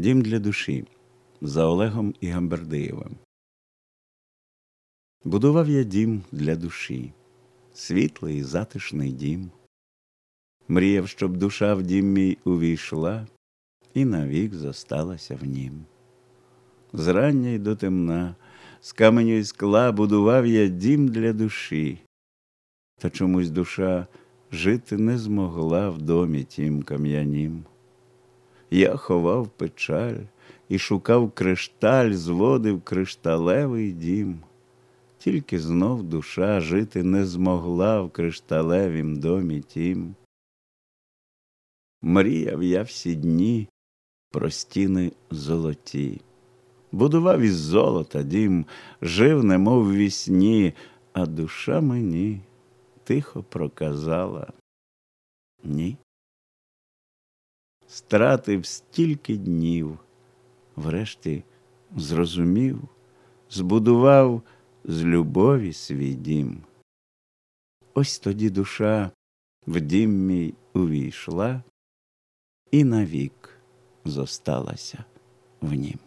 Дім для душі за Олегом і Гамбердиєвим. Будував я дім для душі, світлий і затишний дім. Мріяв, щоб душа в дім мій увійшла і навік зосталася в нім. Зрання й до темна, з каменю й скла будував я дім для душі, та чомусь душа жити не змогла в домі тім кам'янім. Я ховав печаль і шукав кришталь, зводив кришталевий дім. Тільки знов душа жити не змогла в кришталевім домі тім. Мріяв я всі дні про стіни золоті, будував із золота дім, жив, немов в вісні, а душа мені тихо проказала ні. Стратив стільки днів, врешті зрозумів, збудував з любові свій дім. Ось тоді душа в дім мій увійшла і навік зосталася в нім.